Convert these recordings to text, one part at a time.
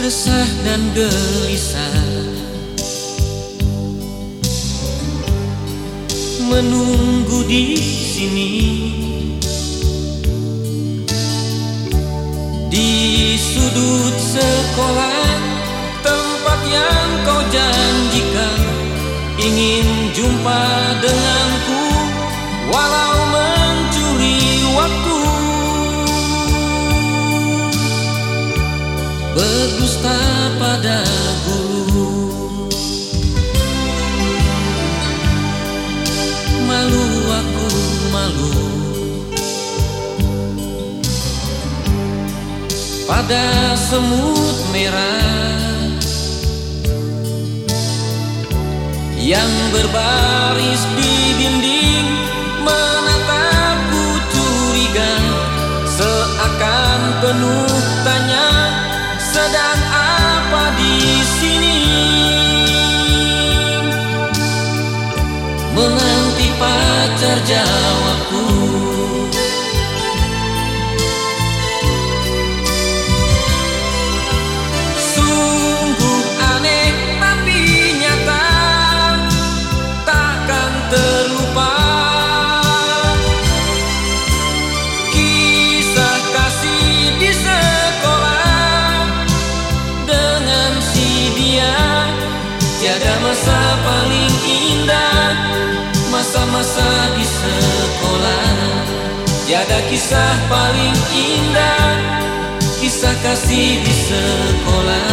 resah dan gelisah. Menunggu di sini. Di sudut sekolah tempat yang kau janjikan ingin jumpa denganku berdusta pada guru malu aku malu. Pada semut merah yang berbaris di jawabku. Sungguh aneh tapi nyata takkan terlupa. Kisah kasih di sekolah dengan si dia tiada masa masa-masa di sekolah. Tiada kisah paling indah Kisah kasih di sekolah.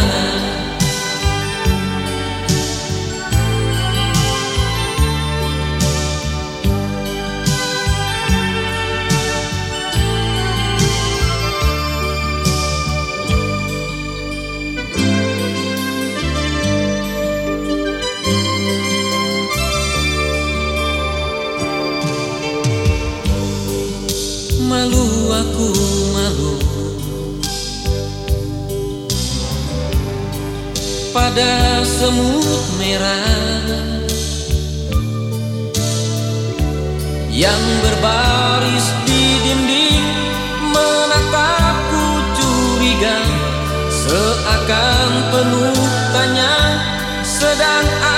Aku malu. Pada semut merah yang berbaris di dinding menatapku curiga seakan penuh tanya sedang apa